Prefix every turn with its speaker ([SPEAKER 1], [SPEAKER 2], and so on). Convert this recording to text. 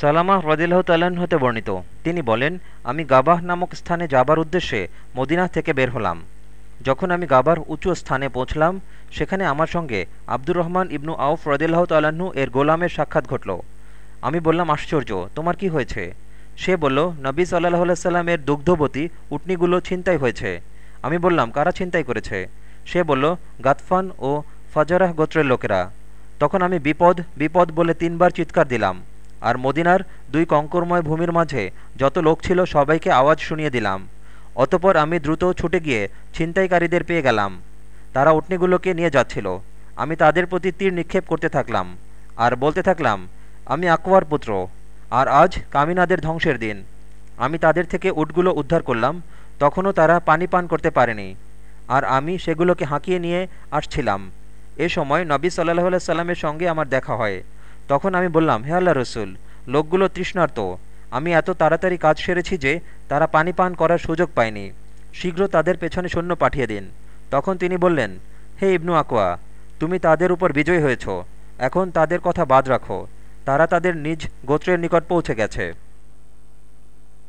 [SPEAKER 1] সালামা রদিল্লাহ তাল্লাহ্ন হতে বর্ণিত। তিনি বলেন, আমি গাবাহ নামক স্থানে যাবার উদ্দেশ্যে মদিনা থেকে বের হলাম। যখন আমি গাবার উঁচু স্থানে পৌঁছলাম, সেখানে আমার সঙ্গে আব্দুর রহমান ইবনু আউফ রদিল্লাহ তাল্লাহ্ন এর গোলামের সাক্ষাৎ ঘটল। আমি বললাম, আশ্চর্য, তোমার কি হয়েছে? সে বলল, নবী সাল্লাহ সাল্লামের দুগ্ধবতী উটনিগুলো ছিনতাই হয়েছে। আমি বললাম, কারা ছিনতাই করেছে? সে বলল, গাতফান ও ফাজারাহ গোত্রের লোকেরা। তখন আমি বিপদ বিপদ বলে তিনবার চিৎকার দিলাম। আর মদিনার দুই কঙ্করময় ভূমির মাঝে যত লোক ছিল সবাইকে আওয়াজ শুনিয়ে দিলাম। অতপর আমি দ্রুত ছুটে গিয়ে ছিনতাইকারীদের পেয়ে গেলাম। তারা উটনিগুলোকে নিয়ে যাচ্ছিল। আমি তাদের প্রতি তীর নিক্ষেপ করতে থাকলাম আর বলতে থাকলাম, আমি আকওয়ার পুত্র আর আজ কামিনাদের ধ্বংসের দিন। আমি তাদের থেকে উটগুলো উদ্ধার করলাম, তখনও তারা পানি পান করতে পারেনি। আর আমি সেগুলোকে হাঁকিয়ে নিয়ে আসছিলাম। এ সময় নবী সাল্লাহ সাল্লামের সঙ্গে আমার দেখা হয়। তখন আমি বললাম, হে আল্লাহ রসুল, লোকগুলো তৃষ্ণার্ত। আমি এত তাড়াতাড়ি কাজ সেরেছি যে তারা পানি পান করার সুযোগ পায়নি। শীঘ্র তাদের পেছনে সৈন্য পাঠিয়ে দিন। তখন তিনি বললেন, হে ইবনু আকোয়া তুমি তাদের উপর বিজয়ী হয়েছ। এখন তাদের কথা বাদ রাখো। তারা তাদের নিজ গোত্রের নিকট পৌঁছে গেছে।